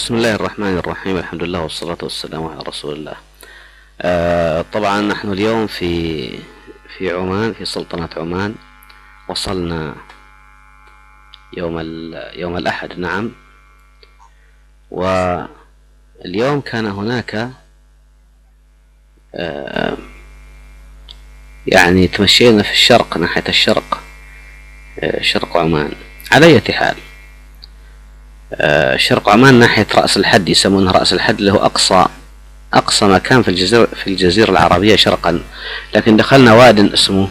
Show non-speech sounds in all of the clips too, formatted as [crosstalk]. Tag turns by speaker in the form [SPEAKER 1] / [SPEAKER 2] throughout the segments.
[SPEAKER 1] بسم الله الرحمن الرحيم. الحمد لله والصلاة والسلام على رسول الله. آه طبعا نحن اليوم في في عمان في سلطنة عمان. وصلنا يوم يوم الأحد نعم. واليوم كان هناك آه يعني تمشينا في الشرق ناحية الشرق آه شرق عمان. على أي حال؟ شرق عمان ناحية رأس الحد يسمونه رأس الحد اللي هو أقصى أقصى مكان في الجزيرة في الجزيرة العربية شرقا. لكن دخلنا واد اسمه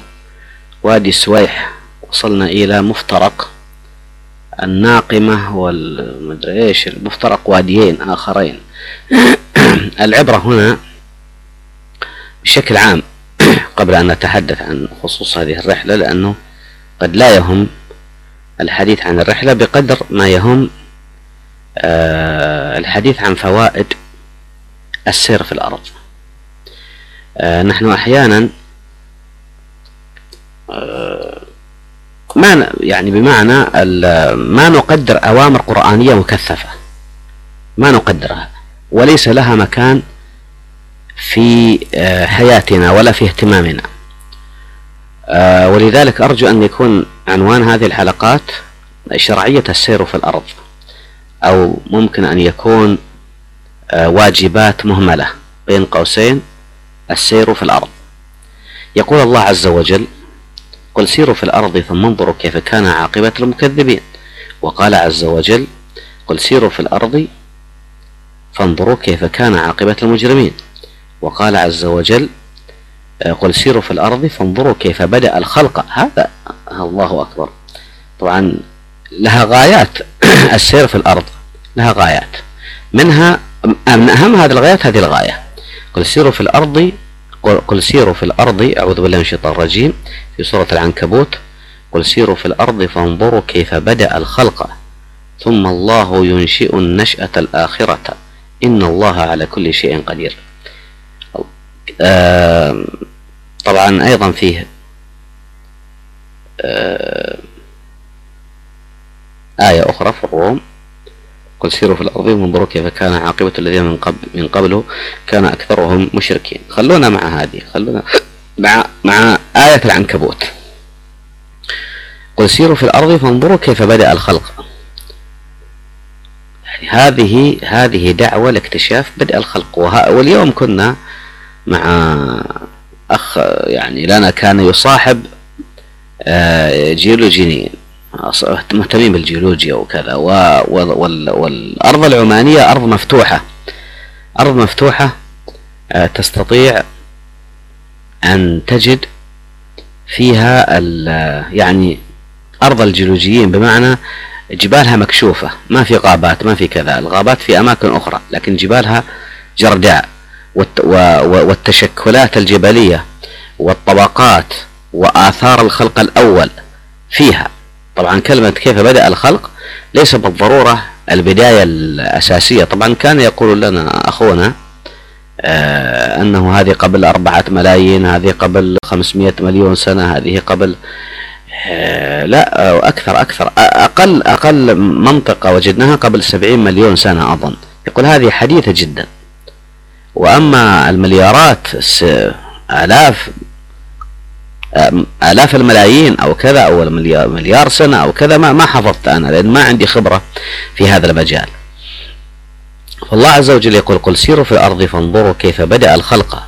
[SPEAKER 1] وادي سويح وصلنا إلى مفترق الناقمة والمدري إيش المفترق واديين آخرين. [coughs] العبرة هنا بشكل عام [coughs] قبل أن نتحدث عن خصوص هذه الرحلة لأنه قد لا يهم الحديث عن الرحلة بقدر ما يهم آه، الحديث عن فوائد السير في الأرض. آه، نحن أحيانا آه، ما يعني بمعنى ما نقدر أوامر قرآنية مكثفة. ما نقدرها. وليس لها مكان في حياتنا ولا في اهتمامنا. ولذلك أرجو أن يكون عنوان هذه الحلقات شرعية السير في الأرض. أو ممكن أن يكون آه، واجبات مهملة بين قوسين السير في الأرض. يقول الله عز وجل قل سيروا في الأرض ثم انظروا كيف كان عاقبة المكذبين. وقال عز وجل قل سيروا في الأرض فانظروا كيف كان عاقبة المجرمين. وقال عز وجل آه، قل سيروا في الأرض فانظروا كيف بدأ الخلق. هذا الله أكبر. طبعا لها غايات. السير في الأرض لها غايات. منها من أهم هذه الغايات؟ هذه الغاية. قل سيروا في الأرض قل سيروا في الأرض أعوذ بالله من الشيطان الرجيم في سورة العنكبوت. قل سيروا في الأرض فانظروا كيف بدأ الخلق. ثم الله ينشئ النشأة الآخرة. إن الله على كل شيء قدير. طبعا أيضا فيه آية أخرى في الروم. قل سيروا في الأرض وانظروا كيف كان عاقبة الذين من قبل من قبله كان أكثرهم مشركين. خلونا مع هذه خلونا مع مع آية العنكبوت. قل سيروا في الأرض فانظروا كيف بدأ الخلق. يعني هذه هذه دعوة لاكتشاف بدء الخلق. واليوم كنا مع أخ يعني لنا كان يصاحب آه، جيولوجيين. مهتمين بالجيولوجيا وكذا. والأرض العمانية أرض مفتوحة. أرض مفتوحة آه، تستطيع أن تجد فيها يعني أرض الجيولوجيين بمعنى جبالها مكشوفة ما في غابات ما في كذا. الغابات في أماكن أخرى لكن جبالها جرداء. والتشكلات الجبلية والطبقات وآثار الخلق الأول فيها. طبعا كلمة كيف بدأ الخلق؟ ليس بالضرورة البداية الأساسية. طبعا كان يقول لنا أخونا آه أنه هذه قبل أربعة ملايين هذه قبل خمسمائة مليون سنة هذه قبل آه لا أكثر أكثر أقل أقل منطقة وجدناها قبل سبعين مليون سنة أظن. يقول هذه حديثة جدا. وأما المليارات آلاف آلاف الملايين أو كذا أو مليار, سنة أو كذا ما ما حفظت أنا لأن ما عندي خبرة في هذا المجال. فالله عز وجل يقول قل سيروا في الأرض فانظروا كيف بدأ الخلق.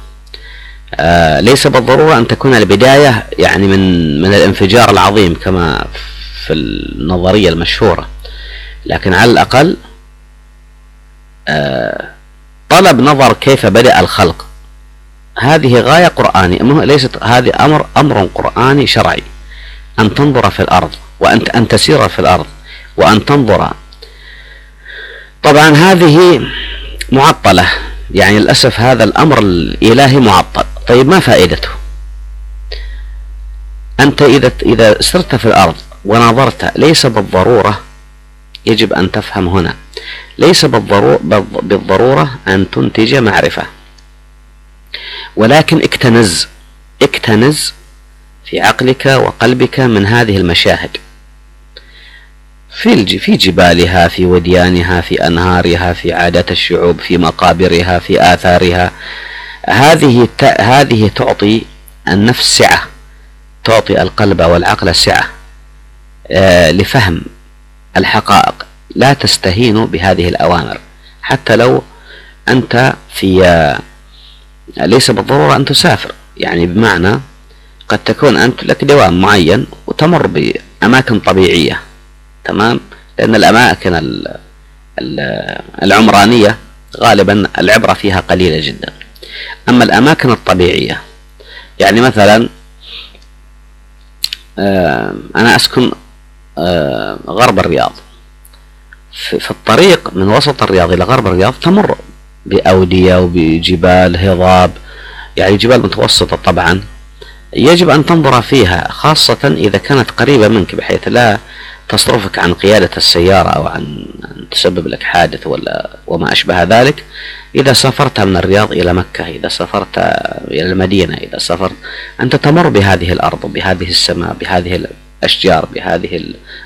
[SPEAKER 1] آه ليس بالضرورة أن تكون البداية يعني من من الانفجار العظيم كما في النظرية المشهورة. لكن على الأقل آه طلب نظر كيف بدأ الخلق. هذه غاية قرآنية. ليست هذه أمر أمر قرآني شرعي. أن تنظر في الأرض وأن أن تسير في الأرض وأن تنظر. طبعا هذه معطلة. يعني للأسف هذا الأمر الإلهي معطل. طيب ما فائدته؟ أنت إذا إذا سرت في الأرض ونظرت ليس بالضرورة يجب أن تفهم هنا ليس بالضرورة أن تنتج معرفة. ولكن اكتنز اكتنز في عقلك وقلبك من هذه المشاهد. في في جبالها في وديانها في أنهارها في عادات الشعوب في مقابرها في آثارها. هذه هذه تعطي النفس سعة تعطي القلب والعقل سعة آه، لفهم الحقائق. لا تستهين بهذه الأوامر حتى لو أنت في ليس بالضرورة أن تسافر. يعني بمعنى قد تكون أنت لك دوام معين وتمر بأماكن طبيعية تمام؟ لأن الأماكن العمرانية غالبا العبرة فيها قليلة جدا. أما الأماكن الطبيعية يعني مثلا آه، أنا أسكن آه، غرب الرياض. في الطريق من وسط الرياض إلى غرب الرياض تمر بأودية وبجبال هضاب. يعني جبال متوسطة طبعا. يجب أن تنظر فيها خاصة إذا كانت قريبة منك بحيث لا تصرفك عن قيادة السيارة أو عن أن تسبب لك حادث ولا وما أشبه ذلك. إذا سافرت من الرياض إلى مكة إذا سافرت إلى المدينة إذا سافرت أنت تمر بهذه الأرض بهذه السماء بهذه الأشجار بهذه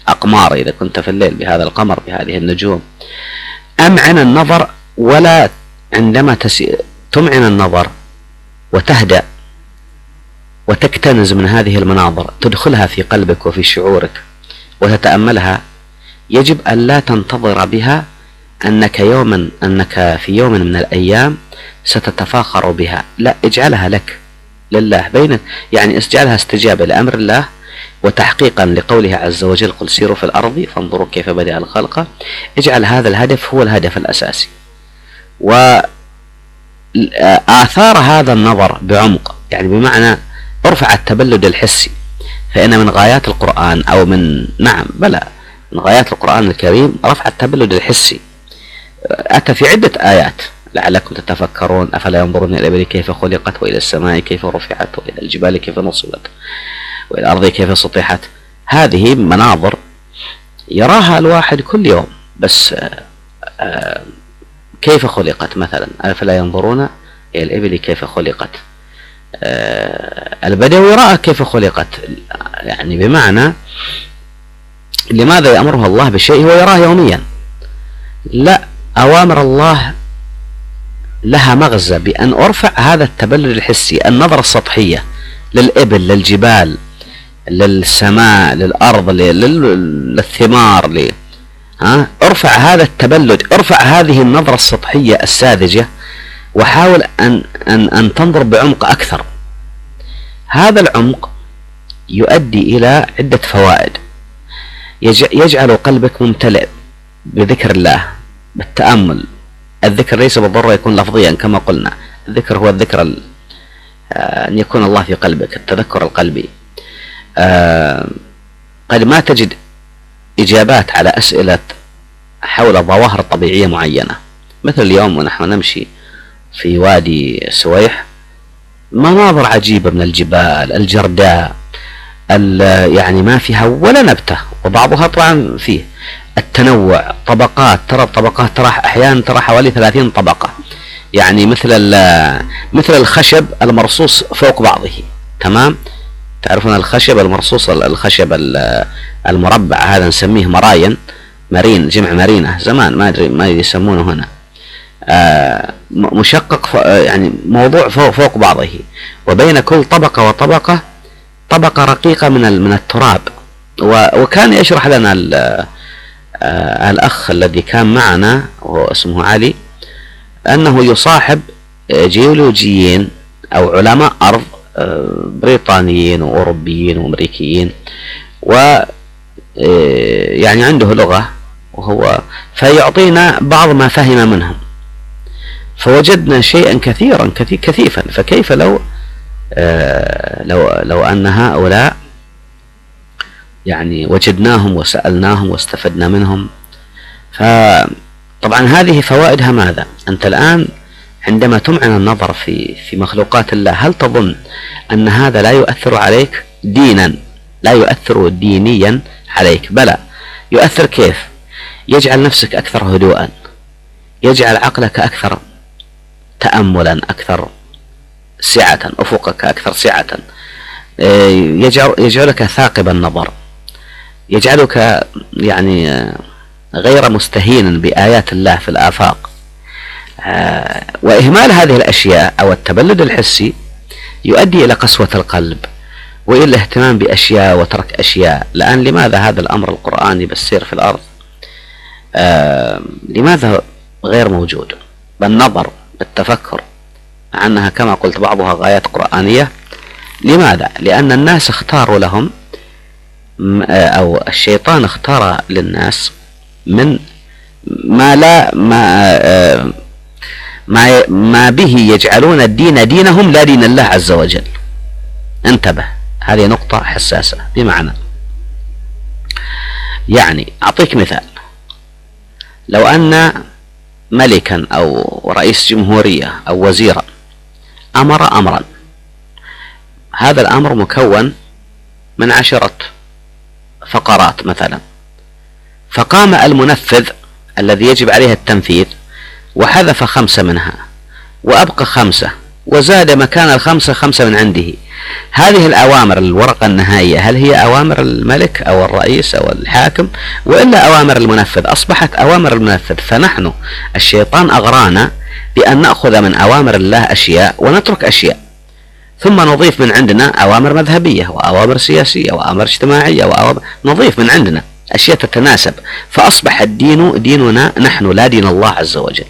[SPEAKER 1] الأقمار إذا كنت في الليل بهذا القمر بهذه النجوم. أمعن النظر ولا عندما تسي... تمعن النظر وتهدأ وتكتنز من هذه المناظر تدخلها في قلبك وفي شعورك وتتأملها يجب أن لا تنتظر بها أنك يوما أنك في يوم من الأيام ستتفاخر بها. لا اجعلها لك لله بين يعني اجعلها استجابة لأمر الله وتحقيقا لقوله عز وجل قل سيروا في الأرض فانظروا كيف بدأ الخلق. اجعل هذا الهدف هو الهدف الأساسي. وآثار هذا النظر بعمق. يعني بمعنى ارفع التبلد الحسي فإن من غايات القرآن أو من نعم بلى من غايات القرآن الكريم رفع التبلد الحسي. أتى في عدة آيات لعلكم تتفكرون أفلا ينظرون إلى الإبل كيف خلقت وإلى السماء كيف رفعت وإلى الجبال كيف نصبت وإلى الأرض كيف سطحت. هذه مناظر يراها الواحد كل يوم بس آه، آه، كيف خلقت مثلا؟ أفلا ينظرون إلى الإبل كيف خلقت؟ آه، البدوي رأى كيف خلقت؟ يعني بمعنى لماذا يأمره الله بشيء هو يراه يوميا؟ لا أوامر الله لها مغزى بأن أرفع هذا التبلد الحسي النظرة السطحية للإبل للجبال للسماء للأرض للثمار ل... ارفع هذا التبلد ارفع هذه النظرة السطحية الساذجة وحاول أن, أن, أن تنظر بعمق أكثر. هذا العمق يؤدي إلى عدة فوائد. يجعل قلبك ممتلئ بذكر الله بالتأمل. الذكر ليس بالضرورة يكون لفظيا كما قلنا. الذكر هو الذكر آه، أن يكون الله في قلبك التذكر القلبي. آه، قد ما تجد إجابات على أسئلة حول ظواهر طبيعية معينة. مثل اليوم ونحن نمشي في وادي سويح مناظر عجيبة من الجبال الجرداء يعني ما فيها ولا نبتة وبعضها طبعا فيه. التنوع طبقات ترى الطبقات ترى أحيانا ترى حوالي 30 طبقة. يعني مثل مثل الخشب المرصوص فوق بعضه. تمام؟ تعرفون الخشب المرصوص الخشب المربع هذا نسميه مراين مارين جمع مارينة زمان ما أدري ما يسمونه هنا. آه، مشقق يعني موضوع فوق, فوق بعضه. وبين كل طبقة وطبقة طبقة رقيقة من من التراب. وكان يشرح لنا آه، الأخ الذي كان معنا وهو اسمه علي أنه يصاحب جيولوجيين أو علماء أرض آه، بريطانيين وأوروبيين وأمريكيين. و يعني عنده لغة وهو فيعطينا بعض ما فهم منهم. فوجدنا شيئا كثيرا كثيفا. فكيف لو آه لو لو أن هؤلاء يعني وجدناهم وسألناهم واستفدنا منهم. فطبعا هذه فوائدها ماذا؟ أنت الآن عندما تمعن النظر في في مخلوقات الله هل تظن أن هذا لا يؤثر عليك دينا؟ لا يؤثر دينيا عليك. بلى. يؤثر كيف؟ يجعل نفسك أكثر هدوءا. يجعل عقلك أكثر تأملا أكثر سعة أفقك أكثر سعة. يجعل يجعلك ثاقب النظر. يجعلك يعني غير مستهين بآيات الله في الآفاق. وإهمال هذه الأشياء أو التبلد الحسي يؤدي إلى قسوة القلب وإلى الاهتمام بأشياء وترك أشياء. الآن لماذا هذا الأمر القرآني بالسير في الأرض؟ آه لماذا غير موجود؟ بالنظر بالتفكر مع أنها كما قلت بعضها غايات قرآنية. لماذا؟ لأن الناس اختاروا لهم أو الشيطان اختار للناس من ما لا ما آه ما ما به يجعلون الدين دينهم لا دين الله عز وجل. انتبه هذه نقطة حساسة بمعنى. يعني أعطيك مثال. لو أن ملكا أو رئيس جمهورية أو وزيرا أمر أمرا هذا الأمر مكون من عشرة فقرات مثلا. فقام المنفذ الذي يجب عليه التنفيذ وحذف خمسة منها وأبقى خمسة وزاد مكان الخمسة خمسة من عنده. هذه الأوامر الورقة النهائية هل هي أوامر الملك أو الرئيس أو الحاكم؟ وإلا أوامر المنفذ. أصبحت أوامر المنفذ. فنحن الشيطان أغرانا بأن نأخذ من أوامر الله أشياء ونترك أشياء. ثم نضيف من عندنا أوامر مذهبية وأوامر سياسية وأوامر اجتماعية وأوامر نضيف من عندنا أشياء تتناسب. فأصبح الدين ديننا نحن لا دين الله عز وجل.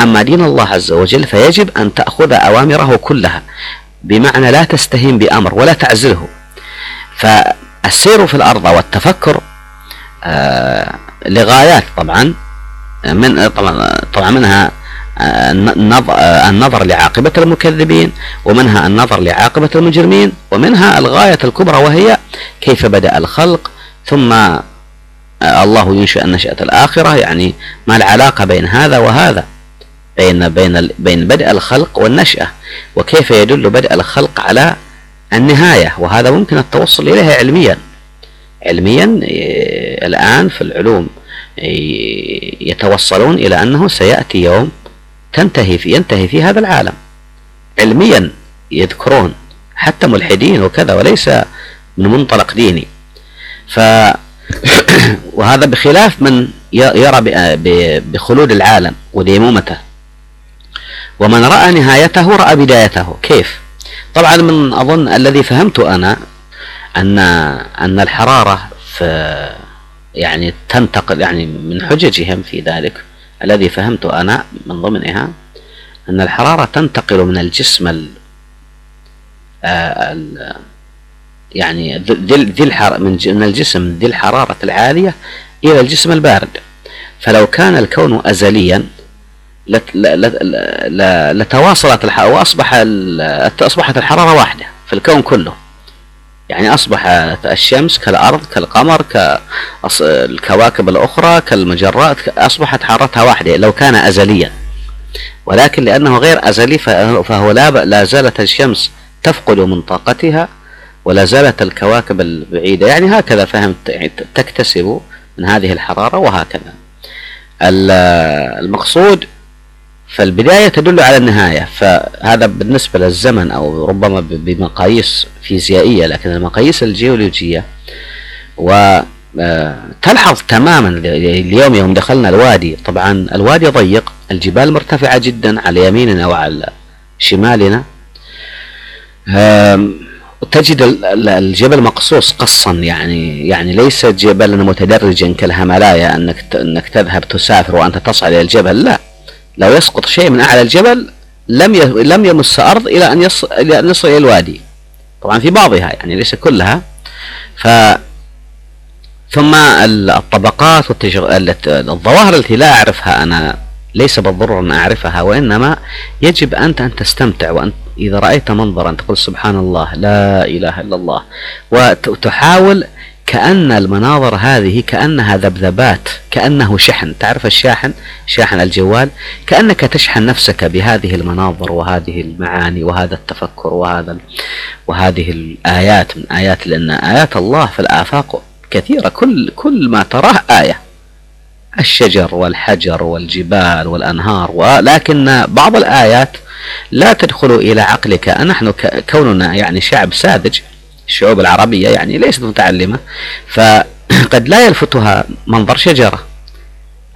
[SPEAKER 1] أما دين الله عز وجل فيجب أن تأخذ أوامره كلها بمعنى لا تستهين بأمر ولا تعزله. فالسير في الأرض والتفكر آه لغايات طبعا من طبعا, منها آه، آه، النظر لعاقبة المكذبين ومنها النظر لعاقبة المجرمين ومنها الغاية الكبرى وهي كيف بدأ الخلق ثم الله ينشئ النشأة الآخرة يعني ما العلاقة بين هذا وهذا. بين بين بين بدء الخلق والنشأة وكيف يدل بدء الخلق على النهاية؟ وهذا ممكن التوصل إليه علميا. علميا الآن في العلوم يتوصلون إلى أنه سيأتي يوم تنتهي في ينتهي في هذا العالم. علميا يذكرون حتى ملحدين وكذا وليس من منطلق ديني. ف [coughs] وهذا بخلاف من يرى بخلود العالم وديمومته. ومن رأى نهايته رأى بدايته. كيف؟ طبعا من أظن الذي فهمته أنا أن أن الحرارة في يعني تنتقل يعني من حججهم في ذلك الذي فهمته أنا من ضمنها أن الحرارة تنتقل من الجسم ال آه، يعني ذي ذي من الجسم ذي الحرارة العالية إلى الجسم البارد. فلو كان الكون أزليا لتواصلت الحرارة وأصبح أصبحت الحرارة واحدة في الكون كله. يعني أصبحت الشمس كالأرض كالقمر كالكواكب الأخرى كالمجرات أصبحت حرارتها واحدة لو كان أزليا. ولكن لأنه غير أزلي فهو لا, لا زالت الشمس تفقد من طاقتها ولا زالت الكواكب البعيدة. يعني هكذا فهمت يعني تكتسب من هذه الحرارة وهكذا. المقصود فالبداية تدل على النهاية فهذا بالنسبة للزمن أو ربما بمقاييس فيزيائية لكن المقاييس الجيولوجية وتلحظ آه، تماما اليوم يوم دخلنا الوادي. طبعا الوادي ضيق الجبال مرتفعة جدا على يميننا وعلى شمالنا. تجد الجبل مقصوص قصا يعني يعني ليس جبلا متدرجا كالهملايا أنك أنك تذهب تسافر وأنت تصعد إلى الجبل لا. لو يسقط شيء من أعلى الجبل لم لم يمس أرض إلى أن يصل إلى أن يصل إلى الوادي. طبعا في بعضها يعني ليس كلها. ف ثم الطبقات والتجر... الظواهر التي لا أعرفها أنا ليس بالضرورة أن أعرفها وإنما يجب أنت أن تستمتع وأن إذا رأيت منظرا تقول سبحان الله لا إله إلا الله وتحاول كأن المناظر هذه كأنها ذبذبات كأنه شحن. تعرف الشاحن؟ شاحن الجوال. كأنك تشحن نفسك بهذه المناظر وهذه المعاني وهذا التفكر وهذا وهذه الآيات. من آيات لأن آيات الله في الآفاق كثيرة. كل كل ما تراه آية. الشجر والحجر والجبال والأنهار ولكن بعض الآيات لا تدخل إلى عقلك. نحن كوننا يعني شعب ساذج الشعوب العربية يعني ليست متعلمة ف قد لا يلفتها منظر شجرة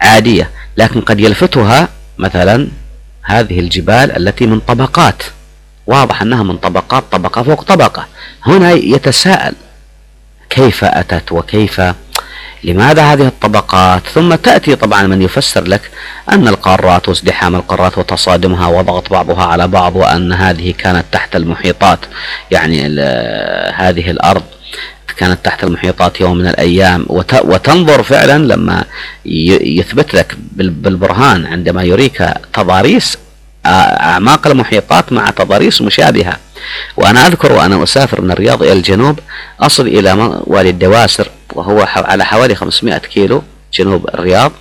[SPEAKER 1] عادية لكن قد يلفتها مثلا هذه الجبال التي من طبقات واضح أنها من طبقات طبقة فوق طبقة. هنا يتساءل كيف أتت وكيف لماذا هذه الطبقات؟ ثم تأتي طبعا من يفسر لك أن القارات وازدحام القارات وتصادمها وضغط بعضها على بعض وأن هذه كانت تحت المحيطات يعني هذه الأرض كانت تحت المحيطات يوم من الأيام. وتنظر فعلا لما يثبت لك بالبرهان عندما يريك تضاريس أعماق المحيطات مع تضاريس مشابهة. وأنا أذكر وأنا أسافر من الرياض إلى الجنوب أصل إلى وادي الدواسر وهو على حوالي 500 كيلو جنوب الرياض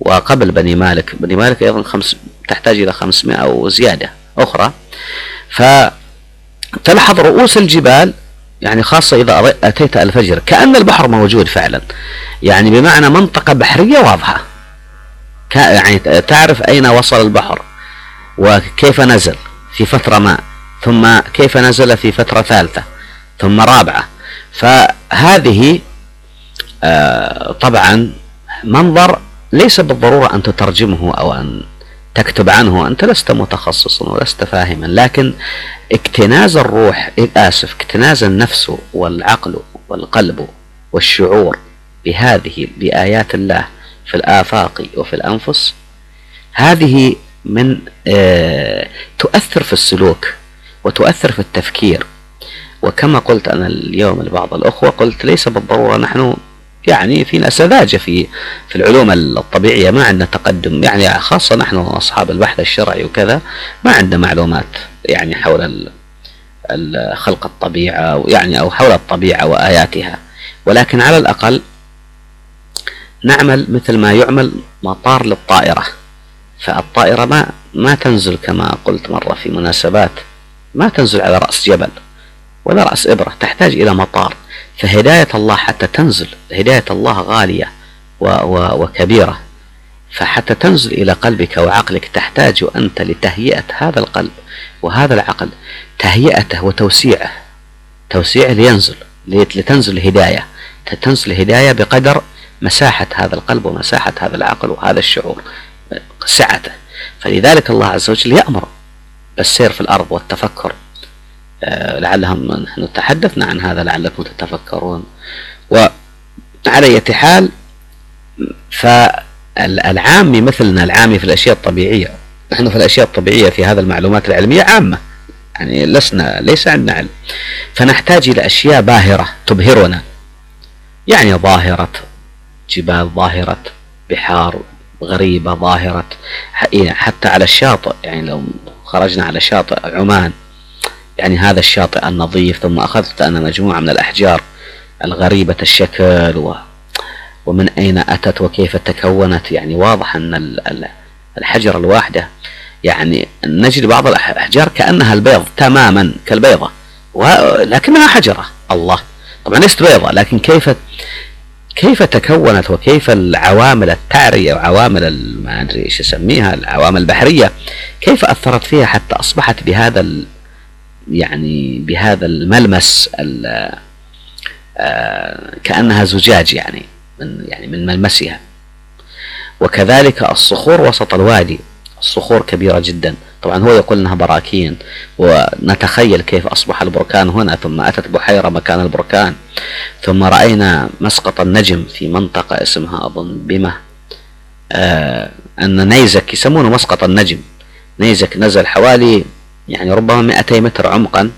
[SPEAKER 1] وقبل بني مالك. بني مالك أيضا خمس تحتاج إلى 500 أو زيادة أخرى. فتلحظ رؤوس الجبال يعني خاصة إذا أتيت الفجر كأن البحر موجود فعلا. يعني بمعنى منطقة بحرية واضحة. يعني تعرف أين وصل البحر وكيف نزل في فترة ما. ثم كيف نزل في فترة ثالثة؟ ثم رابعة. فهذه آه، طبعا منظر ليس بالضرورة أن تترجمه أو أن تكتب عنه أنت لست متخصصا ولست فاهما لكن اكتناز الروح آسف اكتناز النفس والعقل والقلب والشعور بهذه بآيات الله في الآفاق وفي الأنفس هذه من آه تؤثر في السلوك. وتؤثر في التفكير. وكما قلت أنا اليوم لبعض الأخوة قلت ليس بالضرورة نحن يعني فينا سذاجة في في العلوم الطبيعية ما عندنا تقدم. يعني خاصة نحن أصحاب البحث الشرعي وكذا ما عندنا معلومات يعني حول خلق الطبيعة يعني أو حول الطبيعة وآياتها. ولكن على الأقل نعمل مثل ما يعمل مطار للطائرة. فالطائرة ما ما تنزل كما قلت مرة في مناسبات. ما تنزل على رأس جبل ولا رأس إبرة تحتاج إلى مطار. فهداية الله حتى تنزل هداية الله غالية و و وكبيرة. فحتى تنزل إلى قلبك وعقلك تحتاج أنت لتهيئة هذا القلب وهذا العقل تهيئته وتوسيعه. توسيعه لينزل لتنزل الهداية تنزل الهداية بقدر مساحة هذا القلب ومساحة هذا العقل وهذا الشعور سعته. فلذلك الله عز وجل يأمر بالسير في الأرض والتفكر. آه، لعلهم نحن تحدثنا عن هذا لعلكم تتفكرون. وعلى أية حال فالعامي مثلنا العامي في الأشياء الطبيعية نحن في الأشياء الطبيعية في هذا المعلومات العلمية عامة يعني لسنا ليس عندنا علم. فنحتاج إلى أشياء باهرة تبهرنا. يعني ظاهرة جبال ظاهرة بحار غريبة ظاهرة حتى على الشاطئ يعني لو خرجنا على شاطئ عمان. يعني هذا الشاطئ النظيف ثم أخذت أنا مجموعة من الأحجار الغريبة الشكل و ومن أين أتت وكيف تكونت. يعني واضح أن الحجر الواحدة يعني نجد بعض الأحجار كأنها البيض تماما كالبيضة ولكنها حجرة. الله. طبعا ليست بيضة لكن كيف كيف تكونت وكيف العوامل التعرية وعوامل ما أدري إيش أسميها العوامل البحرية كيف أثرت فيها حتى أصبحت بهذا يعني بهذا الملمس آه، كأنها زجاج يعني من يعني من ملمسها. وكذلك الصخور وسط الوادي. الصخور كبيرة جدا. طبعا هو يقول إنها براكين ونتخيل كيف أصبح البركان هنا. ثم أتت بحيرة مكان البركان. ثم رأينا مسقط النجم في منطقة اسمها اظن بمة آه أن نيزك يسمونه مسقط النجم. نيزك نزل حوالي يعني ربما 200 متر عمقا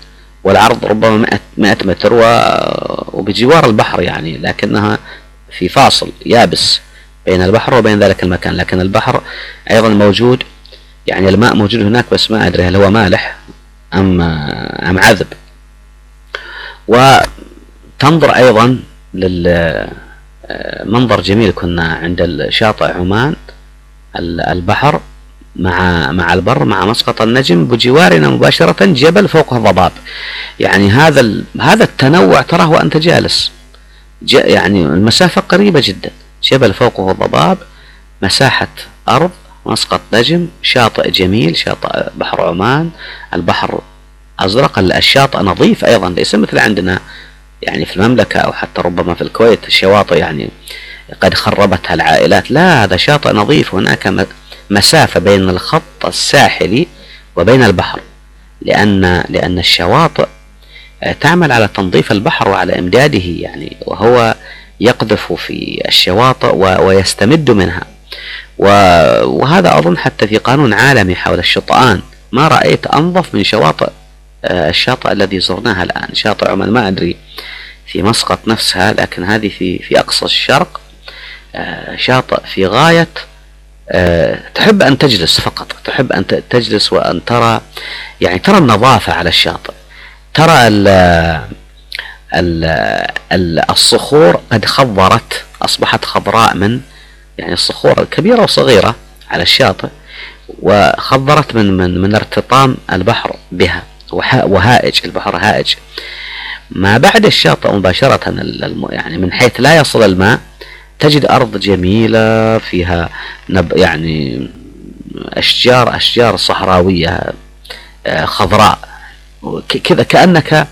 [SPEAKER 1] والعرض ربما 100 متر وبجوار البحر يعني لكنها في فاصل يابس بين البحر وبين ذلك المكان. لكن البحر أيضا موجود يعني الماء موجود هناك بس ما أدري هل هو مالح أم أم عذب. وتنظر أيضا للمنظر جميل كنا عند الشاطئ عمان البحر مع مع البر مع مسقط النجم بجوارنا مباشرة جبل فوقه ضباب يعني هذا هذا التنوع تراه وأنت جالس. يعني المسافة قريبة جدا. جبل فوقه ضباب مساحة أرض مسقط نجم شاطئ جميل شاطئ بحر عمان. البحر أزرق الشاطئ نظيف أيضا ليس مثل عندنا يعني في المملكة أو حتى ربما في الكويت الشواطئ يعني قد خربتها العائلات. لا هذا شاطئ نظيف هناك مسافة بين الخط الساحلي وبين البحر لأن لأن الشواطئ تعمل على تنظيف البحر وعلى إمداده يعني وهو يقذف في الشواطئ ويستمد منها. وهذا أظن حتى في قانون عالمي حول الشطآن. ما رأيت أنظف من شواطئ آه، الشاطئ الذي زرناها الآن شاطئ عمان ما أدري في مسقط نفسها لكن هذه في في أقصى الشرق آه، شاطئ في غاية آه، تحب أن تجلس فقط تحب أن تجلس وأن ترى يعني ترى النظافة على الشاطئ ترى ال ال الصخور قد خضرت أصبحت خضراء من يعني الصخور الكبيرة وصغيرة على الشاطئ وخضرت من من من ارتطام البحر بها وهائج البحر هائج. ما بعد الشاطئ مباشرة يعني من حيث لا يصل الماء تجد أرض جميلة فيها نب يعني أشجار أشجار صحراوية آه، خضراء كذا كأنك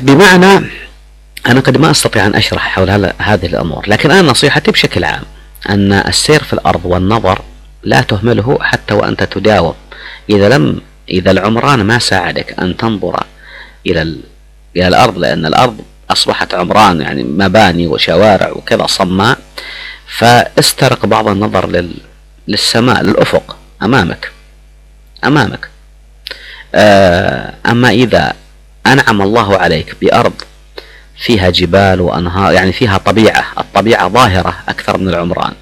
[SPEAKER 1] بمعنى أنا قد ما أستطيع أن أشرح حول هذه الأمور لكن أنا نصيحتي بشكل عام أن السير في الأرض والنظر لا تهمله حتى وأنت تداوم. إذا لم إذا العمران ما ساعدك أن تنظر إلى إلى الأرض لأن الأرض أصبحت عمران يعني مباني وشوارع وكذا صماء فاسترق بعض النظر لل... للسماء للأفق أمامك. أمامك. آه، أما إذا أنعم الله عليك بأرض فيها جبال وأنهار يعني فيها طبيعة الطبيعة ظاهرة أكثر من العمران.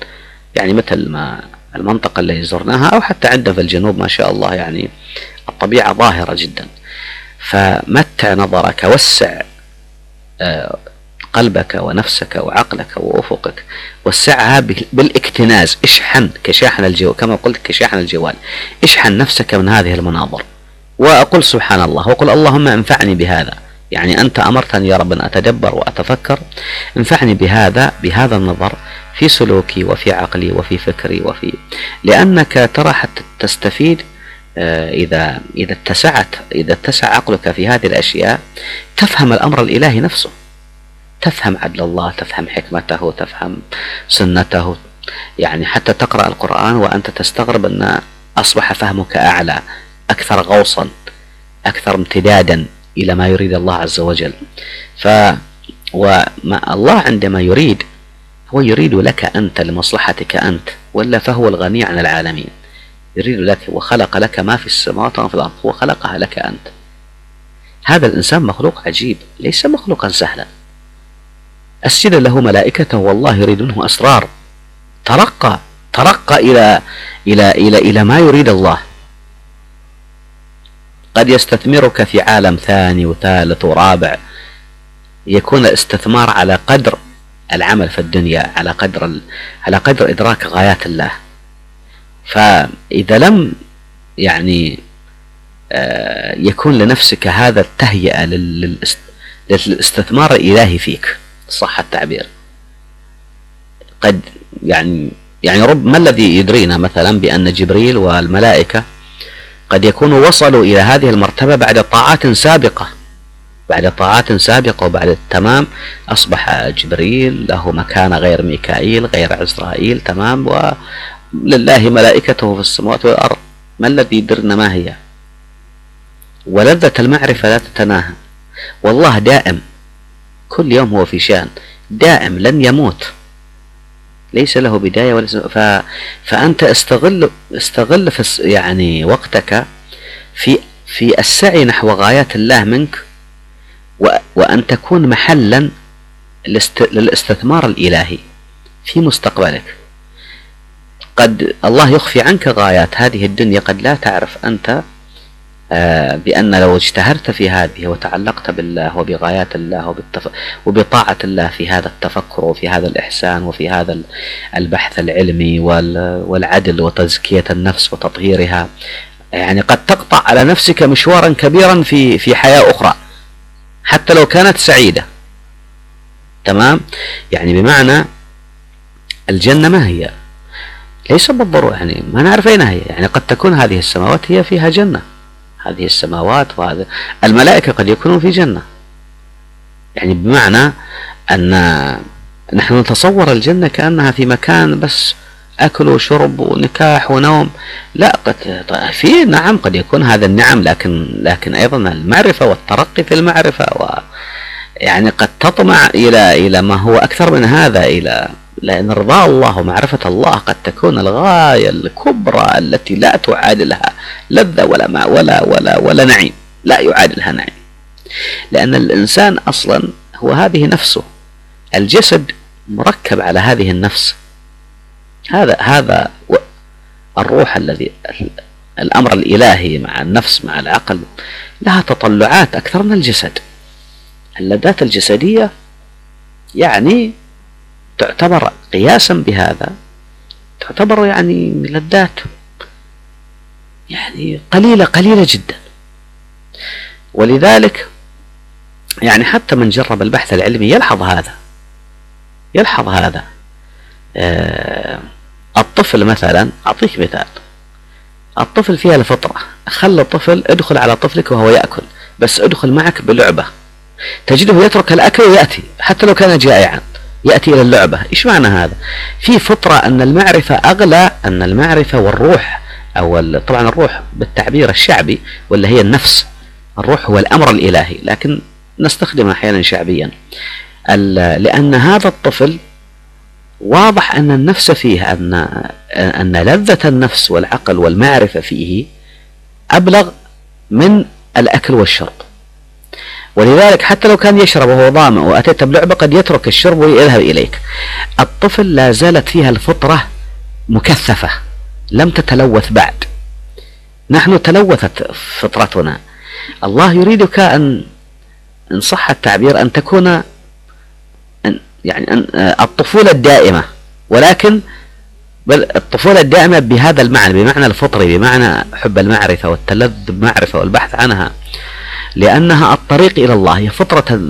[SPEAKER 1] يعني مثل ما المنطقة اللي زرناها أو حتى عندنا في الجنوب ما شاء الله يعني الطبيعة ظاهرة جدا. فمتع نظرك وسع آه، قلبك ونفسك وعقلك وأفقك وسعها بالاكتناز. اشحن كشاحن الجوال كما قلت كشاحن الجوال. اشحن نفسك من هذه المناظر. وأقول سبحان الله وقل اللهم انفعني بهذا. يعني أنت أمرتني يا رب أن أتدبر وأتفكر. انفعني بهذا بهذا النظر في سلوكي وفي عقلي وفي فكري وفي لأنك ترى حتى تستفيد آه، إذا إذا اتسعت إذا اتسع عقلك في هذه الأشياء تفهم الأمر الإلهي نفسه. تفهم عدل الله تفهم حكمته تفهم سنته. يعني حتى تقرأ القرآن وأنت تستغرب أن أصبح فهمك أعلى أكثر غوصا أكثر امتدادا. إلى ما يريد الله عز وجل. ف وما الله عندما يريد هو يريد لك أنت لمصلحتك أنت ولا فهو الغني عن العالمين. يريد لك وخلق لك ما في السماوات وما في الأرض هو خلقها لك أنت. هذا الإنسان مخلوق عجيب ليس مخلوقا سهلا. أسجد له ملائكته والله يريد منه أسرار. ترقى ترقى إلى إلى إلى إلى ما يريد الله. قد يستثمرك في عالم ثاني وثالث ورابع. يكون الاستثمار على قدر العمل في الدنيا على قدر على قدر إدراك غايات الله. فإذا لم يعني آه، يكون لنفسك هذا التهيئة للاستثمار الإلهي فيك صح التعبير. قد يعني يعني رب ما الذي يدرينا مثلا بأن جبريل والملائكة قد يكونوا وصلوا إلى هذه المرتبة بعد طاعات سابقة بعد طاعات سابقة وبعد التمام أصبح جبريل له مكانة غير ميكائيل غير عزرائيل تمام ولله ملائكته في السماوات والأرض. ما الذي يدرنا ما هي؟ ولذة المعرفة لا تتناهى. والله دائم كل يوم هو في شأن دائم لن يموت. ليس له بداية وليس ف... فأنت استغل استغل في يعني وقتك في في السعي نحو غايات الله منك و... وأن تكون محلا للاستثمار الإلهي في مستقبلك. قد الله يخفي عنك غايات هذه الدنيا قد لا تعرف أنت بأن لو اجتهرت في هذه وتعلقت بالله وبغايات الله. وبطاعة الله في هذا التفكر وفي هذا الإحسان وفي هذا البحث العلمي وال... والعدل وتزكية النفس وتطهيرها يعني قد تقطع على نفسك مشوارا كبيرا في في حياة أخرى حتى لو كانت سعيدة. تمام؟ يعني بمعنى الجنة ما هي؟ ليس بالضرورة يعني ما نعرف أين هي. يعني قد تكون هذه السماوات هي فيها جنة. هذه السماوات وهذا الملائكة قد يكونون في جنة. يعني بمعنى أن نحن نتصور الجنة كأنها في مكان بس أكل وشرب ونكاح ونوم. لا قد في نعم قد يكون هذا النعم لكن لكن أيضا المعرفة والترقي في المعرفة و يعني قد تطمع إلى إلى ما هو أكثر من هذا إلى لأن رضا الله ومعرفة الله قد تكون الغاية الكبرى التي لا تعادلها لذة ولا ما ولا ولا ولا نعيم. لا يعادلها نعيم. لأن الإنسان أصلا هو هذه نفسه. الجسد مركب على هذه النفس. هذا هذا الروح الذي الأمر الإلهي مع النفس مع العقل. لها تطلعات أكثر من الجسد. اللذات الجسدية يعني تعتبر قياسا بهذا تعتبر يعني لذات يعني قليلة قليلة جدا. ولذلك يعني حتى من جرب البحث العلمي يلحظ هذا يلحظ هذا. آه الطفل مثلا أعطيك مثال. الطفل فيها الفطرة. خلى الطفل ادخل على طفلك وهو يأكل بس ادخل معك بلعبة. تجده يترك الأكل ويأتي حتى لو كان جائعا. يأتي إلى اللعبة. إيش معنى هذا؟ في فطرة أن المعرفة أغلى أن المعرفة والروح أو طبعا الروح بالتعبير الشعبي ولا هي النفس. الروح هو الأمر الإلهي لكن نستخدمه أحيانا شعبيا. لأن هذا الطفل واضح أن النفس فيه أن أن لذة النفس والعقل والمعرفة فيه أبلغ من الأكل والشرب. ولذلك حتى لو كان يشرب وهو ظامئ وأتيت بلعبة قد يترك الشرب ويذهب إليك. الطفل لا زالت فيها الفطرة مكثفة لم تتلوث بعد. نحن تلوثت فطرتنا. الله يريدك أن إن صح التعبير أن تكون أن يعني أن الطفولة الدائمة. ولكن بل الطفولة الدائمة بهذا المعنى بمعنى الفطري بمعنى حب المعرفة والتلذذ بالمعرفة والبحث عنها. لأنها الطريق إلى الله هي فطرة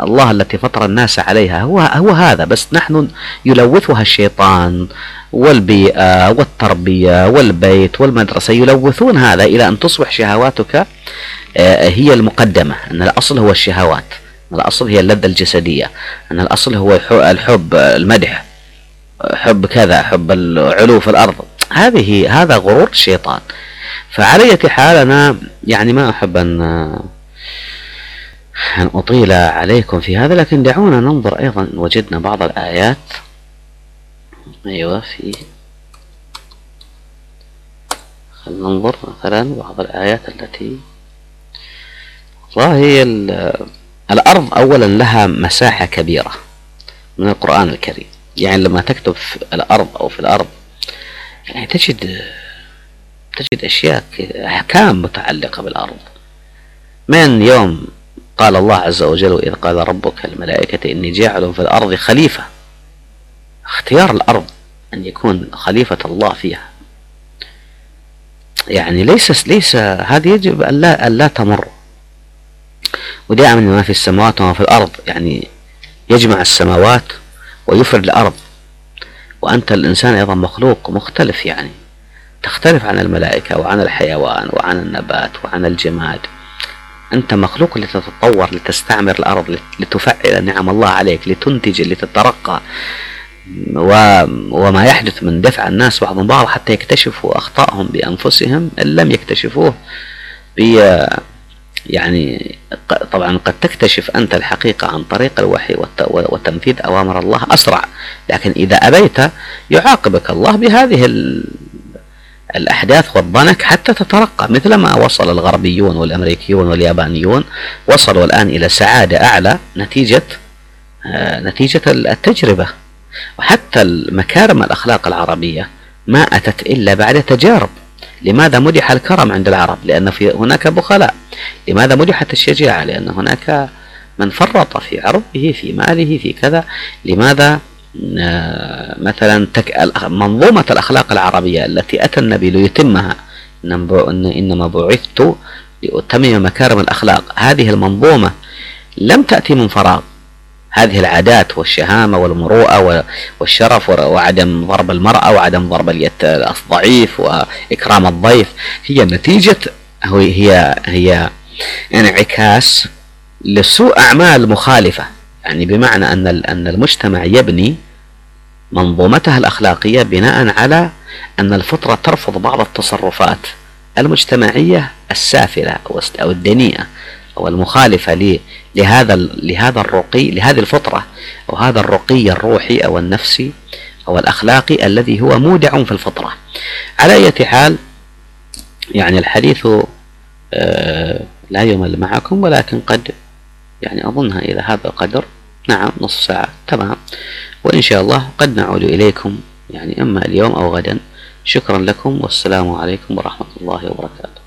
[SPEAKER 1] الله التي فطر الناس عليها. هو هو هذا بس نحن يلوثها الشيطان والبيئة والتربية والبيت والمدرسة يلوثون هذا إلى أن تصبح شهواتك آه، هي المقدمة. أن الأصل هو الشهوات الأصل هي اللذة الجسدية أن الأصل هو الحب المدح حب كذا حب العلو في الأرض. هذه هذا غرور الشيطان. فعلى أي حال أنا يعني ما أحب أن أن أطيل عليكم في هذا لكن دعونا ننظر أيضا وجدنا بعض الآيات. أيوة في خلينا ننظر مثلا بعض الآيات التي والله الأرض أولا لها مساحة كبيرة من القرآن الكريم. يعني لما تكتب في الأرض أو في الأرض يعني تجد تجد أشياء أحكام متعلقة بالأرض. من يوم قال الله عز وجل إذ قال ربك الملائكة إني جاعل في الأرض خليفة اختيار الأرض أن يكون خليفة الله فيها. يعني ليس ليس هذه يجب أن لا, أن لا تمر. ودائما ما في السماوات وما في الأرض يعني يجمع السماوات ويفرد الأرض. وأنت الإنسان أيضا مخلوق مختلف يعني. تختلف عن الملائكة وعن الحيوان وعن النبات وعن الجماد أنت مخلوق لتتطور لتستعمر الأرض لتفعل نعم الله عليك لتنتج لتترقى. وما يحدث من دفع الناس بعضهم بعض حتى يكتشفوا أخطائهم بأنفسهم إن لم يكتشفوه يعني طبعا قد تكتشف أنت الحقيقة عن طريق الوحي وتنفيذ أوامر الله أسرع لكن إذا أبيت يعاقبك الله بهذه الأحداث والضنك حتى تترقى مثل ما وصل الغربيون والأمريكيون واليابانيون وصلوا الآن إلى سعادة أعلى نتيجة آه، نتيجة التجربة. وحتى مكارم الأخلاق العربية ما أتت إلا بعد تجارب. لماذا مدح الكرم عند العرب؟ لأن في هناك بخلاء. لماذا مدحت الشجاعة؟ لأن هناك من فرط في عرضه في ماله في كذا. لماذا مثلا منظومة الأخلاق العربية التي أتى النبي ليتمها إنما بعثت لأتمم مكارم الأخلاق. هذه المنظومة لم تأتي من فراغ. هذه العادات والشهامة والمروءة والشرف وعدم ضرب المرأة وعدم ضرب اليد الضعيف وإكرام الضيف. هي نتيجة هي هي انعكاس لسوء أعمال مخالفة. يعني بمعنى أن أن المجتمع يبني منظومتها الأخلاقية بناء على أن الفطرة ترفض بعض التصرفات المجتمعية السافلة أو الدنيئة أو المخالفة لهذا لهذا الرقي لهذه الفطرة أو هذا الرقي الروحي أو النفسي أو الأخلاقي الذي هو مودع في الفطرة. على أي حال يعني الحديث آه، لا يمل معكم ولكن قد يعني أظنها إلى هذا القدر نعم نصف ساعة. تمام. وإن شاء الله قد نعود إليكم يعني إما اليوم أو غدا. شكرا لكم والسلام عليكم ورحمة الله وبركاته.